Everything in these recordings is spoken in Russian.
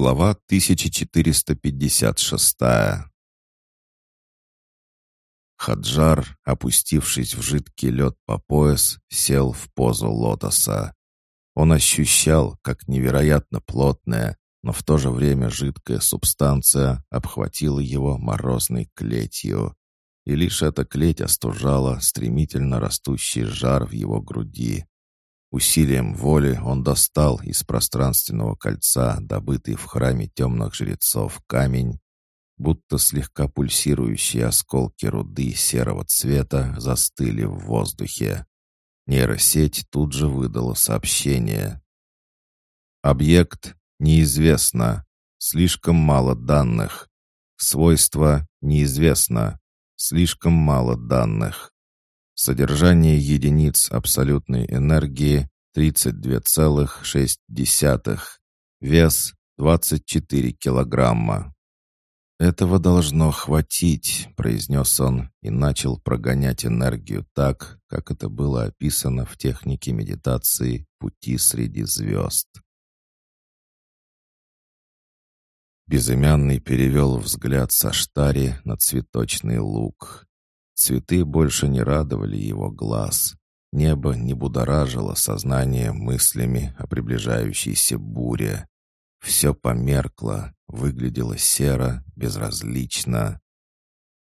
Глава 1456 Хаджар, опустившись в жидкий лед по пояс, сел в позу лотоса. Он ощущал, как невероятно плотная, но в то же время жидкая субстанция обхватила его морозной клетью. И лишь эта клеть остужала стремительно растущий жар в его груди. Усилием воли он достал из пространственного кольца, добытый в храме темных жрецов, камень будто слегка пульсирующие осколки руды серого цвета застыли в воздухе. Нейросеть тут же выдала сообщение. «Объект неизвестно. Слишком мало данных. Свойства неизвестно. Слишком мало данных. Содержание единиц абсолютной энергии 32,6. Вес 24 килограмма. «Этого должно хватить», — произнес он и начал прогонять энергию так, как это было описано в технике медитации «Пути среди звезд». Безымянный перевел взгляд со штари на цветочный луг. Цветы больше не радовали его глаз. Небо не будоражило сознание мыслями о приближающейся буре. Все померкло, выглядело серо, безразлично.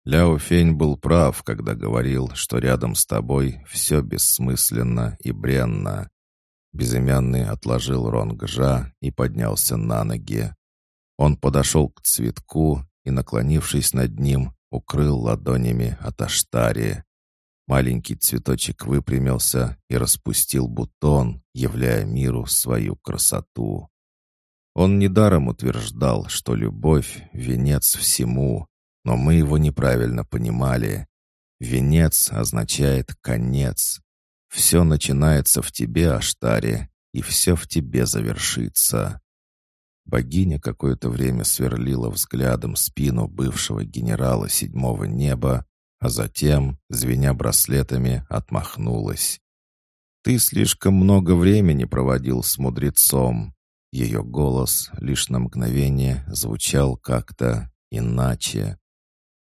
Ляо Фень был прав, когда говорил, что рядом с тобой все бессмысленно и бренно. Безымянный отложил ронгжа и поднялся на ноги. Он подошел к цветку и, наклонившись над ним, укрыл ладонями от аштари. Маленький цветочек выпрямился и распустил бутон, являя миру свою красоту. Он недаром утверждал, что любовь — венец всему, но мы его неправильно понимали. Венец означает конец. Все начинается в тебе, Аштаре, и все в тебе завершится. Богиня какое-то время сверлила взглядом спину бывшего генерала седьмого неба, а затем, звеня браслетами, отмахнулась. «Ты слишком много времени проводил с мудрецом. Ее голос лишь на мгновение звучал как-то иначе.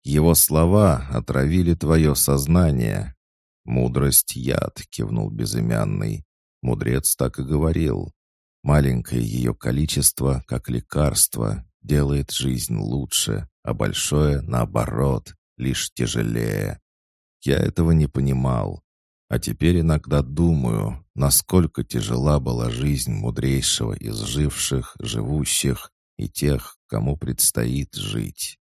Его слова отравили твое сознание. «Мудрость — яд», — кивнул безымянный. Мудрец так и говорил. Маленькое ее количество, как лекарство, делает жизнь лучше, а большое, наоборот, лишь тяжелее. Я этого не понимал. А теперь иногда думаю, насколько тяжела была жизнь мудрейшего из живших, живущих и тех, кому предстоит жить.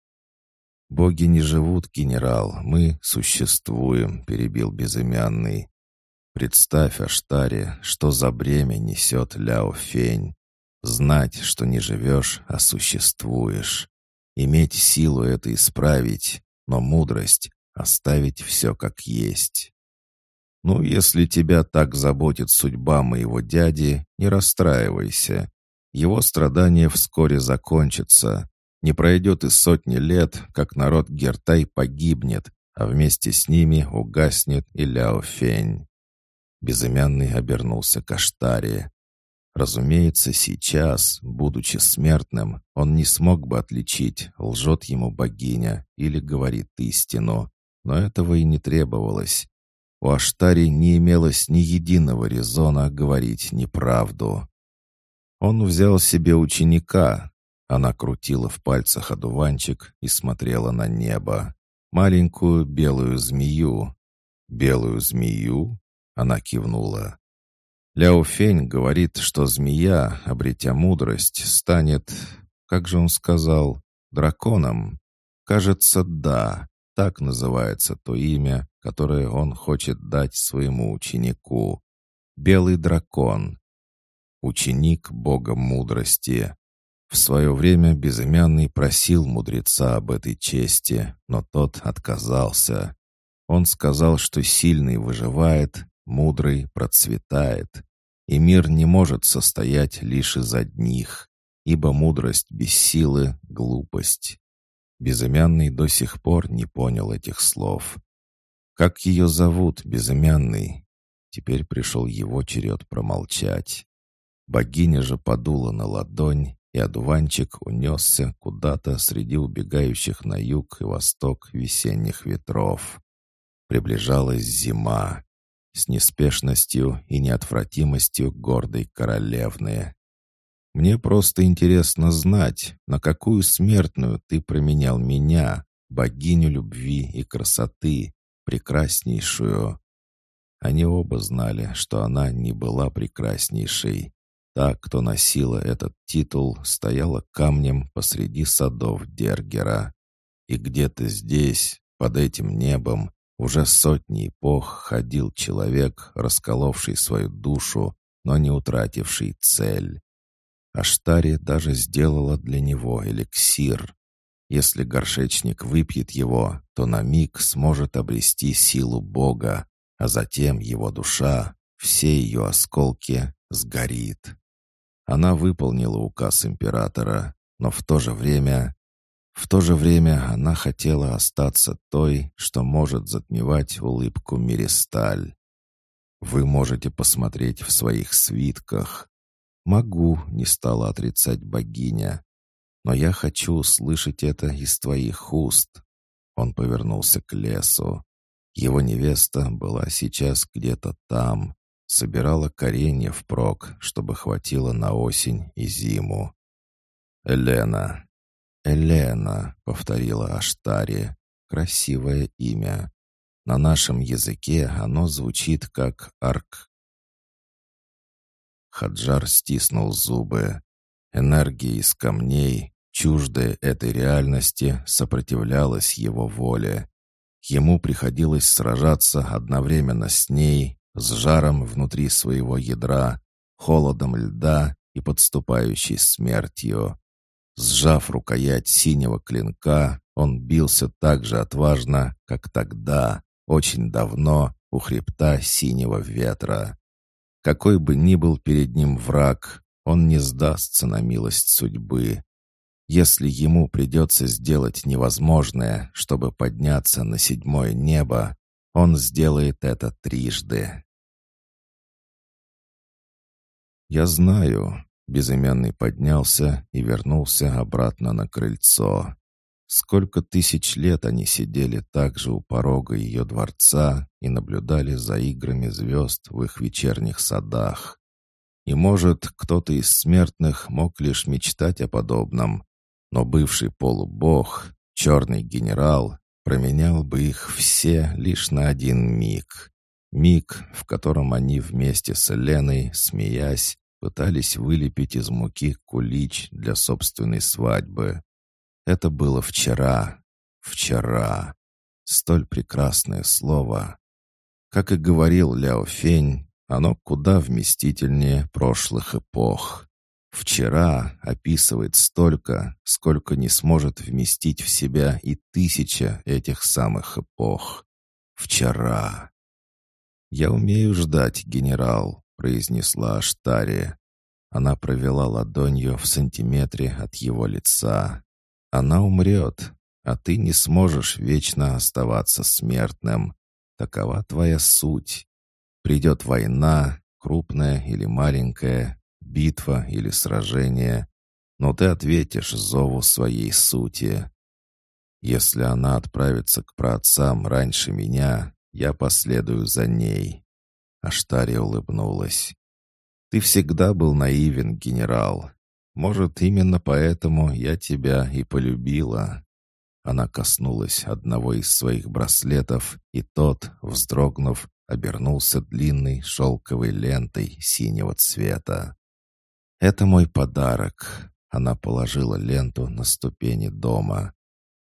«Боги не живут, генерал, мы существуем», — перебил безымянный. «Представь, Аштаре, что за бремя несет Ляо Фень. Знать, что не живешь, а существуешь. Иметь силу это исправить, но мудрость — оставить все как есть». «Ну, если тебя так заботит судьба моего дяди, не расстраивайся. Его страдания вскоре закончатся. Не пройдет и сотни лет, как народ Гертай погибнет, а вместе с ними угаснет и Ляо Фень». Безымянный обернулся к Аштаре. Разумеется, сейчас, будучи смертным, он не смог бы отличить, лжет ему богиня или говорит истину. Но этого и не требовалось. У Аштари не имелось ни единого резона говорить неправду. Он взял себе ученика. Она крутила в пальцах одуванчик и смотрела на небо. Маленькую белую змею. «Белую змею?» Она кивнула. Ляо Фень говорит, что змея, обретя мудрость, станет, как же он сказал, драконом. Кажется, да, так называется то имя, которое он хочет дать своему ученику. Белый дракон. Ученик Бога мудрости. В свое время безымянный просил мудреца об этой чести, но тот отказался. Он сказал, что сильный выживает, мудрый процветает, и мир не может состоять лишь из одних, ибо мудрость без силы — глупость. Безымянный до сих пор не понял этих слов. «Как ее зовут, безымянный?» Теперь пришел его черед промолчать. Богиня же подула на ладонь, и одуванчик унесся куда-то среди убегающих на юг и восток весенних ветров. Приближалась зима с неспешностью и неотвратимостью гордой королевны. Мне просто интересно знать, на какую смертную ты променял меня, богиню любви и красоты, прекраснейшую. Они оба знали, что она не была прекраснейшей. Та, кто носила этот титул, стояла камнем посреди садов Дергера. И где-то здесь, под этим небом, уже сотни эпох ходил человек, расколовший свою душу, но не утративший цель. Аштари даже сделала для него эликсир. Если горшечник выпьет его, то на миг сможет обрести силу Бога, а затем его душа, все ее осколки, сгорит. Она выполнила указ императора, но в то же время... В то же время она хотела остаться той, что может затмевать улыбку Миристаль. Вы можете посмотреть в своих свитках. Могу, не стала отрицать богиня. Но я хочу услышать это из твоих уст. Он повернулся к лесу. Его невеста была сейчас где-то там, собирала коренья впрок, чтобы хватило на осень и зиму. «Элена!» «Элена», — повторила Аштари. «Красивое имя. На нашем языке оно звучит как арк». Хаджар стиснул зубы. Энергия из камней, чуждая этой реальности, сопротивлялась его воле. Ему приходилось сражаться одновременно с ней с жаром внутри своего ядра, холодом льда и подступающей смертью. Сжав рукоять синего клинка, он бился так же отважно, как тогда, очень давно, у хребта синего ветра. Какой бы ни был перед ним враг, он не сдастся на милость судьбы. Если ему придется сделать невозможное, чтобы подняться на седьмое небо, он сделает это трижды. «Я знаю». Безымянный поднялся и вернулся обратно на крыльцо. Сколько тысяч лет они сидели также у порога ее дворца и наблюдали за играми звезд в их вечерних садах. И, может, кто-то из смертных мог лишь мечтать о подобном, но бывший полубог, черный генерал, променял бы их все лишь на один миг. Миг, в котором они вместе с Еленой, смеясь, пытались вылепить из муки кулич для собственной свадьбы. Это было вчера. Вчера. Столь прекрасное слово. Как и говорил Ляо Фень, оно куда вместительнее прошлых эпох. Вчера описывает столько, сколько не сможет вместить в себя и тысяча этих самых эпох. Вчера. «Я умею ждать, генерал», — произнесла Аштари. Она провела ладонью в сантиметре от его лица. «Она умрет, а ты не сможешь вечно оставаться смертным. Такова твоя суть. Придет война, крупная или маленькая, битва или сражение, но ты ответишь зову своей сути. Если она отправится к праотцам раньше меня, я последую за ней». Аштария улыбнулась. «Ты всегда был наивен, генерал. Может, именно поэтому я тебя и полюбила». Она коснулась одного из своих браслетов, и тот, вздрогнув, обернулся длинной шелковой лентой синего цвета. «Это мой подарок». Она положила ленту на ступени дома.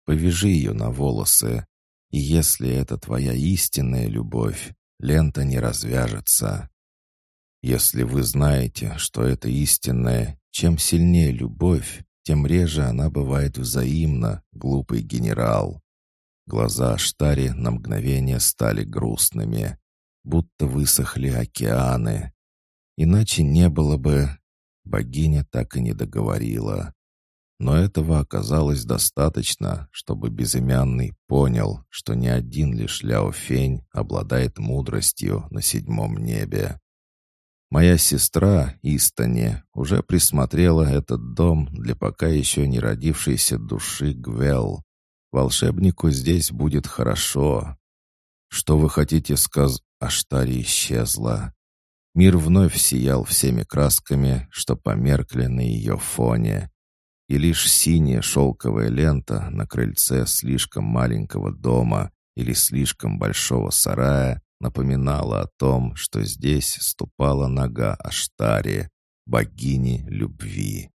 «Повяжи ее на волосы, и если это твоя истинная любовь, лента не развяжется. Если вы знаете, что это истинная, чем сильнее любовь, тем реже она бывает взаимна, глупый генерал. Глаза Штари на мгновение стали грустными, будто высохли океаны. Иначе не было бы... Богиня так и не договорила. Но этого оказалось достаточно, чтобы безымянный понял, что не один лишь Ляо Фень обладает мудростью на седьмом небе. Моя сестра, Истони, уже присмотрела этот дом для пока еще не родившейся души Гвел. Волшебнику здесь будет хорошо. Что вы хотите сказать? Аштари исчезла. Мир вновь сиял всеми красками, что померкли на ее фоне. И лишь синяя шелковая лента на крыльце слишком маленького дома или слишком большого сарая напоминала о том, что здесь ступала нога Аштари, богини любви.